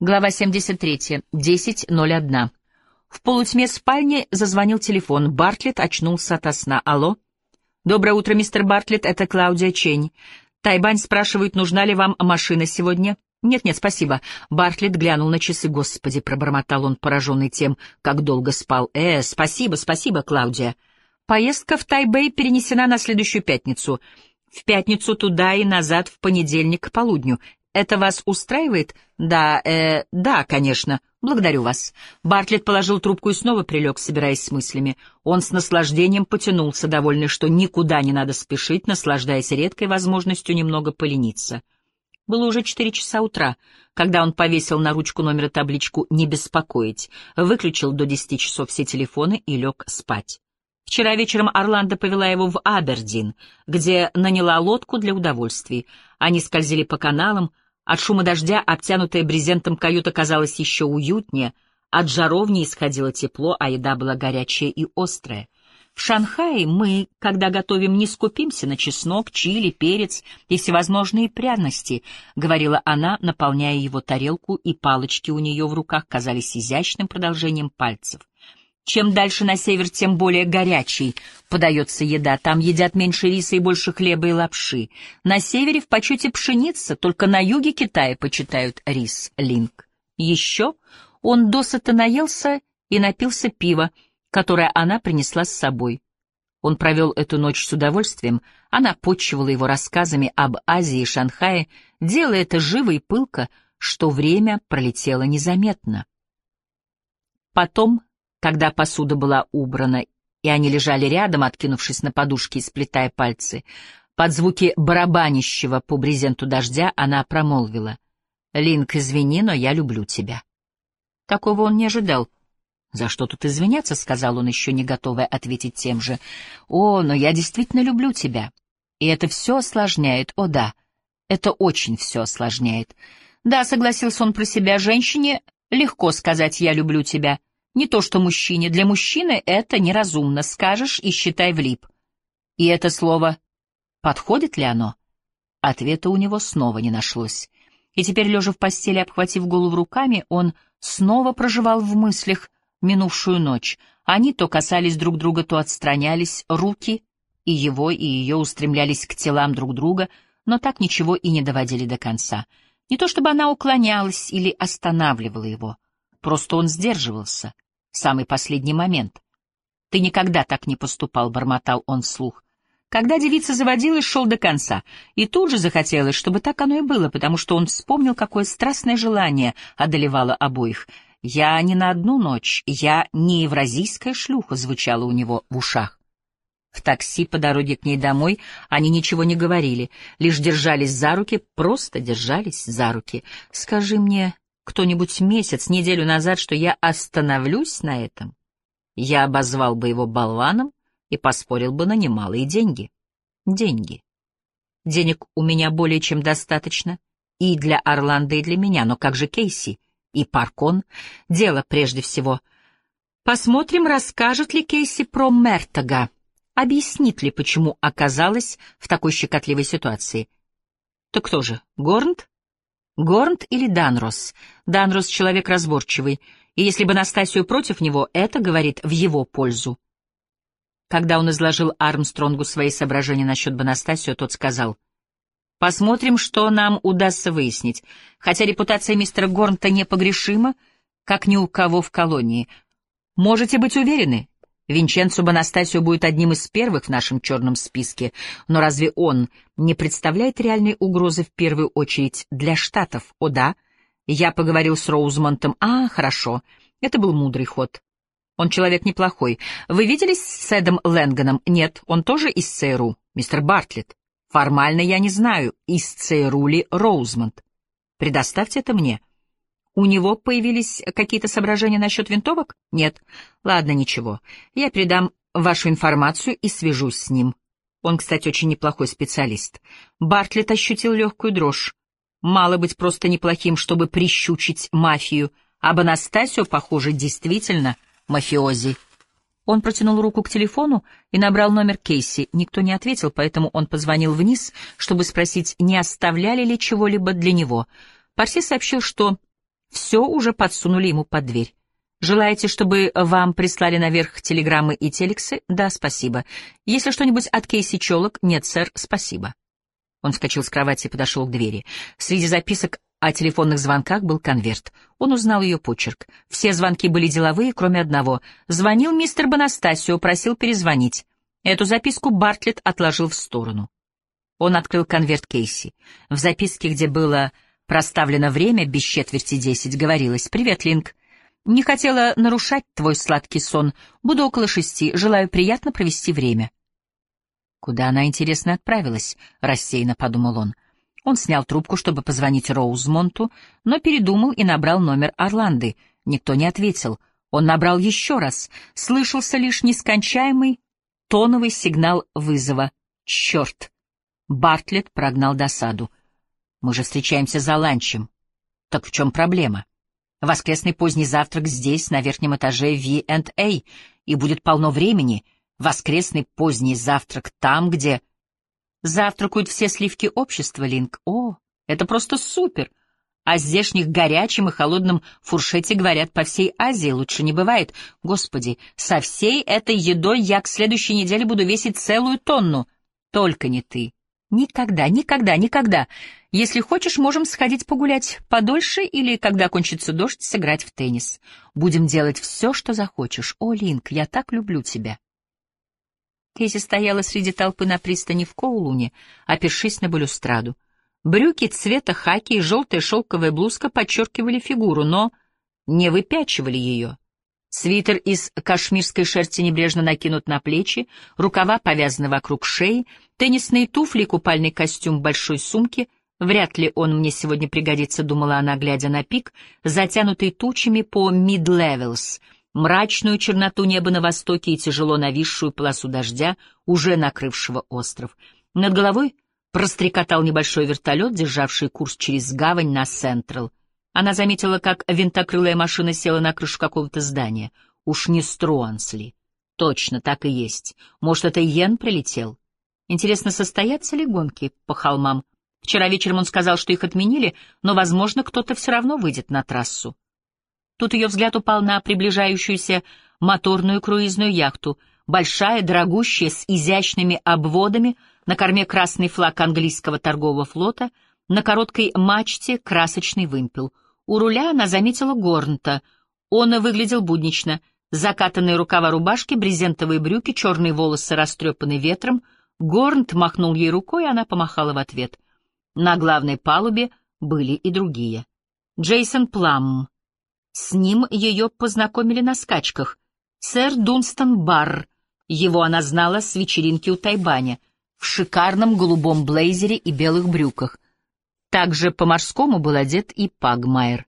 Глава 73. 10.01. В полутьме спальни зазвонил телефон. Бартлетт очнулся ото сна. «Алло?» «Доброе утро, мистер Бартлетт, это Клаудия Чень. Тайбань спрашивает, нужна ли вам машина сегодня?» «Нет-нет, спасибо». Бартлетт глянул на часы. «Господи», — пробормотал он, пораженный тем, как долго спал. «Э, спасибо, спасибо, Клаудия». Поездка в Тайбэй перенесена на следующую пятницу. В пятницу туда и назад в понедельник к полудню. Это вас устраивает? Да, э, да, конечно. Благодарю вас. Бартлетт положил трубку и снова прилег, собираясь с мыслями. Он с наслаждением потянулся, довольный, что никуда не надо спешить, наслаждаясь редкой возможностью немного полениться. Было уже четыре часа утра, когда он повесил на ручку номера табличку «Не беспокоить», выключил до десяти часов все телефоны и лег спать. Вчера вечером Орландо повела его в Абердин, где наняла лодку для удовольствий. Они скользили по каналам, от шума дождя обтянутая брезентом каюта казалась еще уютнее, от жаровни исходило тепло, а еда была горячая и острая. В Шанхае мы, когда готовим, не скупимся на чеснок, чили, перец и всевозможные пряности, — говорила она, наполняя его тарелку, и палочки у нее в руках казались изящным продолжением пальцев. Чем дальше на север, тем более горячей подается еда. Там едят меньше риса и больше хлеба и лапши. На севере в почете пшеница, только на юге Китая почитают рис, линк. Еще он досыта наелся и напился пива, которое она принесла с собой. Он провел эту ночь с удовольствием, она почивала его рассказами об Азии и Шанхае, делая это живо и пылко, что время пролетело незаметно. Потом когда посуда была убрана, и они лежали рядом, откинувшись на подушки и сплетая пальцы, под звуки барабанящего по брезенту дождя она промолвила. «Линк, извини, но я люблю тебя». Такого он не ожидал. «За что тут извиняться?» — сказал он, еще не готовый ответить тем же. «О, но я действительно люблю тебя. И это все осложняет, о да, это очень все осложняет. Да, согласился он про себя, женщине легко сказать «я люблю тебя», не то что мужчине. Для мужчины это неразумно. Скажешь и считай влип. И это слово подходит ли оно? Ответа у него снова не нашлось. И теперь, лежа в постели, обхватив голову руками, он снова проживал в мыслях минувшую ночь. Они то касались друг друга, то отстранялись, руки и его, и ее устремлялись к телам друг друга, но так ничего и не доводили до конца. Не то чтобы она уклонялась или останавливала его, просто он сдерживался — самый последний момент. «Ты никогда так не поступал», — бормотал он вслух. Когда девица заводилась, шел до конца, и тут же захотелось, чтобы так оно и было, потому что он вспомнил, какое страстное желание одолевало обоих. «Я не на одну ночь, я не евразийская шлюха», — звучало у него в ушах. В такси по дороге к ней домой они ничего не говорили, лишь держались за руки, просто держались за руки. «Скажи мне, кто-нибудь месяц, неделю назад, что я остановлюсь на этом, я обозвал бы его болваном и поспорил бы на немалые деньги. Деньги. Денег у меня более чем достаточно и для Орландо, и для меня, но как же Кейси и Паркон? Дело прежде всего. Посмотрим, расскажет ли Кейси про Мертога, объяснит ли, почему оказалась в такой щекотливой ситуации. Так кто же, Горнт? Горнт или Данрос? Данрос — человек разборчивый, и если бы Настасию против него, это говорит в его пользу. Когда он изложил Армстронгу свои соображения насчет Бонастасио, тот сказал, «Посмотрим, что нам удастся выяснить. Хотя репутация мистера Горнта непогрешима, как ни у кого в колонии. Можете быть уверены, Винченцо Бонастасио будет одним из первых в нашем черном списке, но разве он не представляет реальной угрозы в первую очередь для Штатов? О да, я поговорил с Роузмонтом. А, хорошо, это был мудрый ход. Он человек неплохой. Вы виделись с Эдом Лэнгоном? Нет, он тоже из ЦРУ, мистер Бартлетт. Формально я не знаю, из ЦРУ ли Роузмонт. Предоставьте это мне. У него появились какие-то соображения насчет винтовок? Нет. Ладно, ничего. Я передам вашу информацию и свяжусь с ним. Он, кстати, очень неплохой специалист. Бартлетт ощутил легкую дрожь. Мало быть просто неплохим, чтобы прищучить мафию, а Анастасио, похоже, действительно мафиози. Он протянул руку к телефону и набрал номер Кейси. Никто не ответил, поэтому он позвонил вниз, чтобы спросить, не оставляли ли чего-либо для него. Парси сообщил, что все уже подсунули ему под дверь. Желаете, чтобы вам прислали наверх телеграммы и телексы? Да, спасибо. Если что-нибудь от Кейси Челок? Нет, сэр, спасибо. Он вскочил с кровати и подошел к двери. Среди записок о телефонных звонках был конверт. Он узнал ее почерк. Все звонки были деловые, кроме одного. Звонил мистер Бонастасио, просил перезвонить. Эту записку Бартлетт отложил в сторону. Он открыл конверт Кейси. В записке, где было проставлено время, без четверти десять, говорилось «Привет, Линк. Не хотела нарушать твой сладкий сон. Буду около шести. Желаю приятно провести время». «Куда она, интересно, отправилась?» — рассеянно подумал он. Он снял трубку, чтобы позвонить Роузмонту, но передумал и набрал номер Орланды. Никто не ответил. Он набрал еще раз. Слышался лишь нескончаемый тоновый сигнал вызова. «Черт!» Бартлетт прогнал досаду. «Мы же встречаемся за ланчем. Так в чем проблема?» Воскресный поздний завтрак здесь, на верхнем этаже V&A, и будет полно времени. Воскресный поздний завтрак там, где... Завтракают все сливки общества, Линк. О, это просто супер! О здешних горячем и холодном фуршете говорят по всей Азии, лучше не бывает. Господи, со всей этой едой я к следующей неделе буду весить целую тонну. Только не ты. Никогда, никогда, никогда. Если хочешь, можем сходить погулять подольше или, когда кончится дождь, сыграть в теннис. Будем делать все, что захочешь. О, Линк, я так люблю тебя. Кейси стояла среди толпы на пристани в Коулуне, опершись на балюстраду. Брюки цвета хаки и желтая шелковая блузка подчеркивали фигуру, но не выпячивали ее. Свитер из кашмирской шерсти небрежно накинут на плечи, рукава повязаны вокруг шеи, теннисные туфли купальный костюм в большой сумке. Вряд ли он мне сегодня пригодится, думала она, глядя на пик, затянутый тучами по Мид-Левелс, мрачную черноту неба на востоке и тяжело нависшую полосу дождя, уже накрывшего остров. Над головой прострекотал небольшой вертолет, державший курс через гавань на Сентрал. Она заметила, как винтокрылая машина села на крышу какого-то здания. Уж не Струансли. Точно, так и есть. Может, это Йен прилетел? Интересно, состоятся ли гонки по холмам? Вчера вечером он сказал, что их отменили, но, возможно, кто-то все равно выйдет на трассу. Тут ее взгляд упал на приближающуюся моторную круизную яхту, большая, дорогущая, с изящными обводами, на корме красный флаг английского торгового флота, на короткой мачте красочный вымпел — у руля она заметила Горнта. Он выглядел буднично. Закатанные рукава рубашки, брезентовые брюки, черные волосы растрепаны ветром. Горнт махнул ей рукой, и она помахала в ответ. На главной палубе были и другие. Джейсон Пламм. С ним ее познакомили на скачках. Сэр Дунстон Барр. Его она знала с вечеринки у Тайбаня. В шикарном голубом блейзере и белых брюках — также по-морскому был одет и Пагмайер.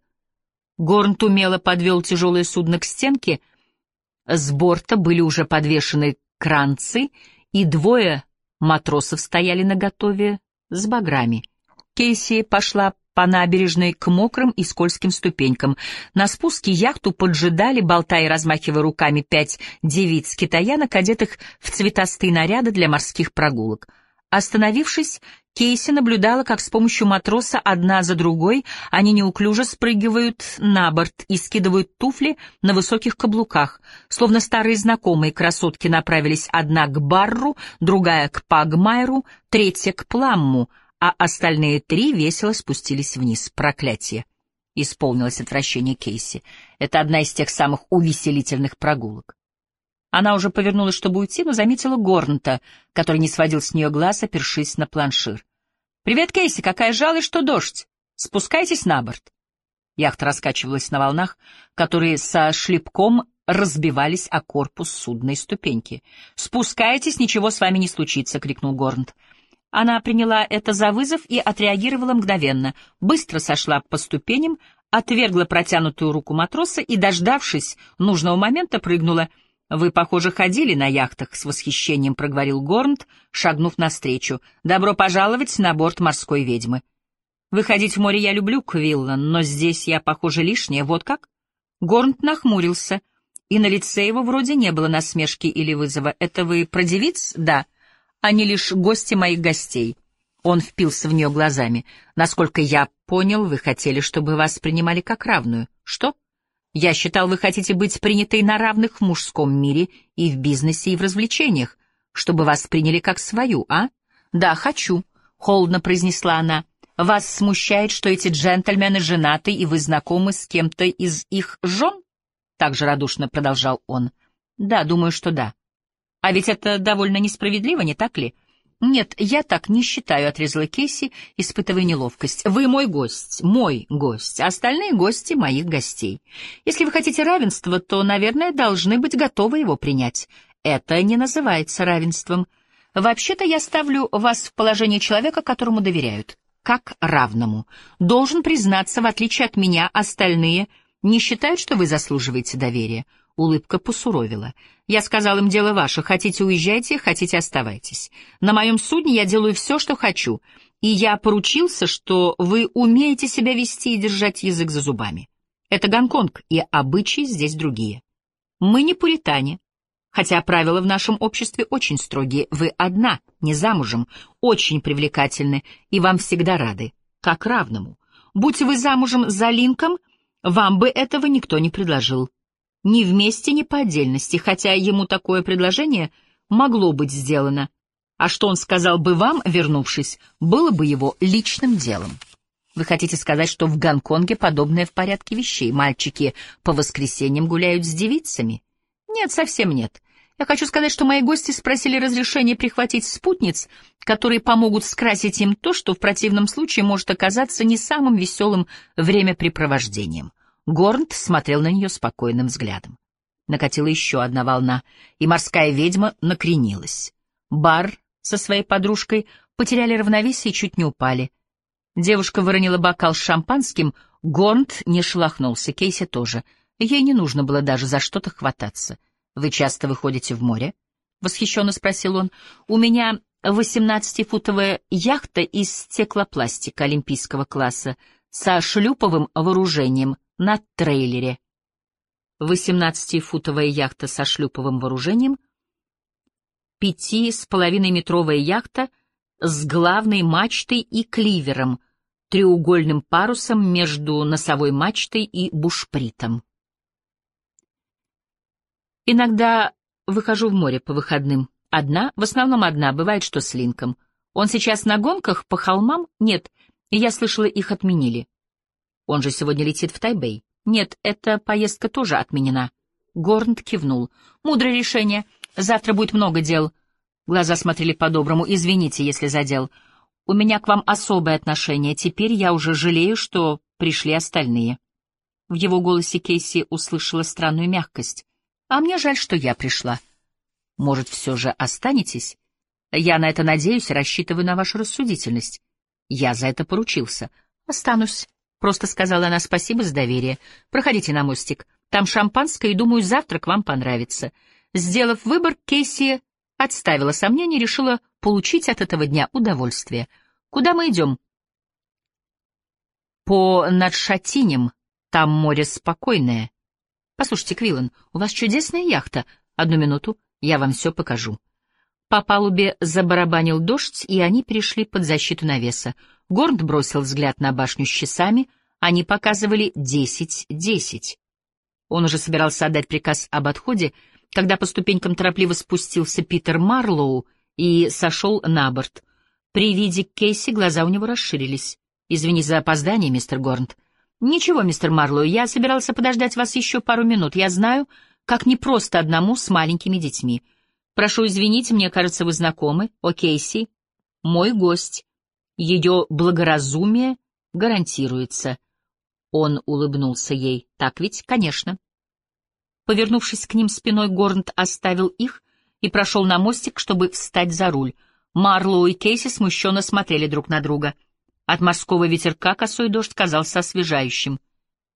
Горнт умело подвел тяжелое судно к стенке. С борта были уже подвешены кранцы, и двое матросов стояли наготове с баграми. Кейси пошла по набережной к мокрым и скользким ступенькам. На спуске яхту поджидали, болтая и размахивая руками, пять девиц-китаянок, одетых в цветастые наряды для морских прогулок. Остановившись, Кейси наблюдала, как с помощью матроса одна за другой они неуклюже спрыгивают на борт и скидывают туфли на высоких каблуках. Словно старые знакомые красотки направились одна к Барру, другая к Пагмайру, третья к Пламму, а остальные три весело спустились вниз. Проклятие! Исполнилось отвращение Кейси. Это одна из тех самых увеселительных прогулок. Она уже повернулась, чтобы уйти, но заметила Горнта, который не сводил с нее глаз, опершись на планшир. «Привет, Кейси, какая жалость, что дождь! Спускайтесь на борт!» Яхта раскачивалась на волнах, которые со шлепком разбивались о корпус судной ступеньки. «Спускайтесь, ничего с вами не случится!» — крикнул Горнт. Она приняла это за вызов и отреагировала мгновенно, быстро сошла по ступеням, отвергла протянутую руку матроса и, дождавшись нужного момента, прыгнула — «Вы, похоже, ходили на яхтах», — с восхищением проговорил Горнт, шагнув навстречу. «Добро пожаловать на борт морской ведьмы». «Выходить в море я люблю, Квиллан, но здесь я, похоже, лишняя. Вот как?» Горнт нахмурился, и на лице его вроде не было насмешки или вызова. «Это вы про девиц?» «Да. Они лишь гости моих гостей». Он впился в нее глазами. «Насколько я понял, вы хотели, чтобы вас принимали как равную. Что? Я считал, вы хотите быть принятой на равных в мужском мире и в бизнесе, и в развлечениях, чтобы вас приняли как свою, а? Да, хочу, — холодно произнесла она. Вас смущает, что эти джентльмены женаты, и вы знакомы с кем-то из их жен? Также радушно продолжал он. Да, думаю, что да. А ведь это довольно несправедливо, не так ли? Нет, я так не считаю, отрезала Кейси, испытывая неловкость. Вы мой гость, мой гость, а остальные гости моих гостей. Если вы хотите равенства, то, наверное, должны быть готовы его принять. Это не называется равенством. Вообще-то я ставлю вас в положение человека, которому доверяют, как равному. Должен признаться, в отличие от меня, остальные не считают, что вы заслуживаете доверия. Улыбка посуровила. Я сказал им, дело ваше, хотите уезжайте, хотите оставайтесь. На моем судне я делаю все, что хочу, и я поручился, что вы умеете себя вести и держать язык за зубами. Это Гонконг, и обычаи здесь другие. Мы не пуритане, хотя правила в нашем обществе очень строгие. Вы одна, не замужем, очень привлекательны, и вам всегда рады, как равному. Будь вы замужем за Линком, вам бы этого никто не предложил ни вместе, ни по отдельности, хотя ему такое предложение могло быть сделано. А что он сказал бы вам, вернувшись, было бы его личным делом. Вы хотите сказать, что в Гонконге подобное в порядке вещей? Мальчики по воскресеньям гуляют с девицами? Нет, совсем нет. Я хочу сказать, что мои гости спросили разрешения прихватить спутниц, которые помогут скрасить им то, что в противном случае может оказаться не самым веселым времяпрепровождением. Горнт смотрел на нее спокойным взглядом. Накатила еще одна волна, и морская ведьма накренилась. Бар со своей подружкой потеряли равновесие и чуть не упали. Девушка выронила бокал с шампанским, Горнт не шелохнулся, Кейси тоже. Ей не нужно было даже за что-то хвататься. «Вы часто выходите в море?» — восхищенно спросил он. «У меня восемнадцатифутовая яхта из стеклопластика олимпийского класса со шлюповым вооружением на трейлере. 18-футовая яхта со шлюповым вооружением, пяти с половиной метровая яхта с главной мачтой и кливером, треугольным парусом между носовой мачтой и бушпритом. Иногда выхожу в море по выходным. Одна, в основном одна, бывает, что с Линком. Он сейчас на гонках по холмам? Нет, я слышала, их отменили. Он же сегодня летит в Тайбэй. Нет, эта поездка тоже отменена. Горнт кивнул. Мудрое решение. Завтра будет много дел. Глаза смотрели по-доброму. Извините, если задел. У меня к вам особое отношение. Теперь я уже жалею, что пришли остальные. В его голосе Кейси услышала странную мягкость. А мне жаль, что я пришла. Может, все же останетесь? Я на это надеюсь рассчитываю на вашу рассудительность. Я за это поручился. Останусь. Просто сказала она спасибо за доверие. Проходите на мостик. Там шампанское, и, думаю, завтрак вам понравится. Сделав выбор, Кейси отставила сомнения и решила получить от этого дня удовольствие. Куда мы идем? По Надшатиням. Там море спокойное. Послушайте, Квиллан, у вас чудесная яхта. Одну минуту, я вам все покажу. По палубе забарабанил дождь, и они перешли под защиту навеса. Горд бросил взгляд на башню с часами, они показывали десять-десять. Он уже собирался отдать приказ об отходе, когда по ступенькам торопливо спустился Питер Марлоу и сошел на борт. При виде Кейси глаза у него расширились. «Извини за опоздание, мистер Горнт». «Ничего, мистер Марлоу, я собирался подождать вас еще пару минут. Я знаю, как непросто одному с маленькими детьми. Прошу извинить, мне кажется, вы знакомы. О, Кейси, мой гость. Ее благоразумие гарантируется. Он улыбнулся ей. Так ведь, конечно. Повернувшись к ним спиной, Горнт оставил их и прошел на мостик, чтобы встать за руль. Марлоу и Кейси смущенно смотрели друг на друга. От морского ветерка косой дождь казался освежающим.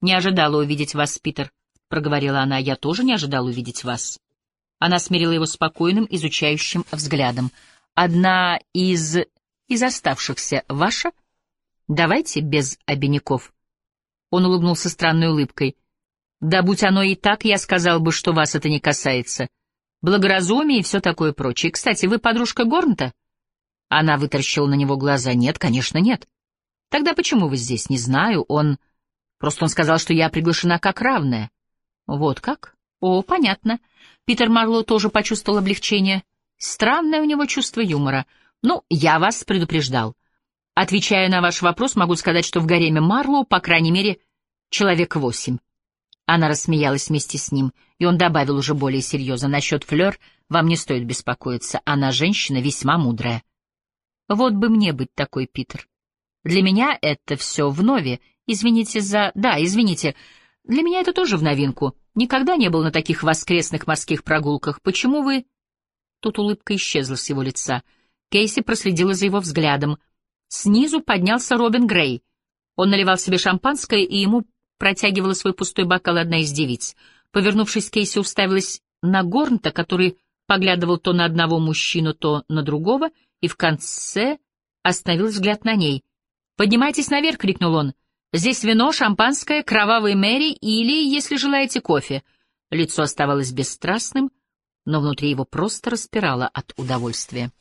«Не ожидала увидеть вас, Питер», — проговорила она. «Я тоже не ожидала увидеть вас». Она смирила его спокойным, изучающим взглядом. «Одна из из оставшихся ваша? Давайте без обиняков. Он улыбнулся странной улыбкой. Да будь оно и так, я сказал бы, что вас это не касается. Благоразумие и все такое прочее. Кстати, вы подружка Горнта? Она вытаращила на него глаза. Нет, конечно, нет. Тогда почему вы здесь? Не знаю. Он... Просто он сказал, что я приглашена как равная. Вот как? О, понятно. Питер Марлоу тоже почувствовал облегчение. Странное у него чувство юмора. Ну, я вас предупреждал. Отвечая на ваш вопрос, могу сказать, что в гареме Марлоу, по крайней мере, человек восемь. Она рассмеялась вместе с ним, и он добавил уже более серьезно. Насчет Флёр вам не стоит беспокоиться. Она женщина весьма мудрая. Вот бы мне быть такой, Питер. Для меня это все в нове. Извините за... Да, извините. Для меня это тоже в новинку. Никогда не был на таких воскресных морских прогулках. Почему вы... Тут улыбка исчезла с его лица. Кейси проследила за его взглядом. Снизу поднялся Робин Грей. Он наливал себе шампанское, и ему протягивала свой пустой бокал одна из девиц. Повернувшись, Кейси уставилась на Горнта, который поглядывал то на одного мужчину, то на другого, и в конце остановил взгляд на ней. «Поднимайтесь наверх!» — крикнул он. «Здесь вино, шампанское, кровавый Мэри или, если желаете, кофе». Лицо оставалось бесстрастным, но внутри его просто распирало от удовольствия.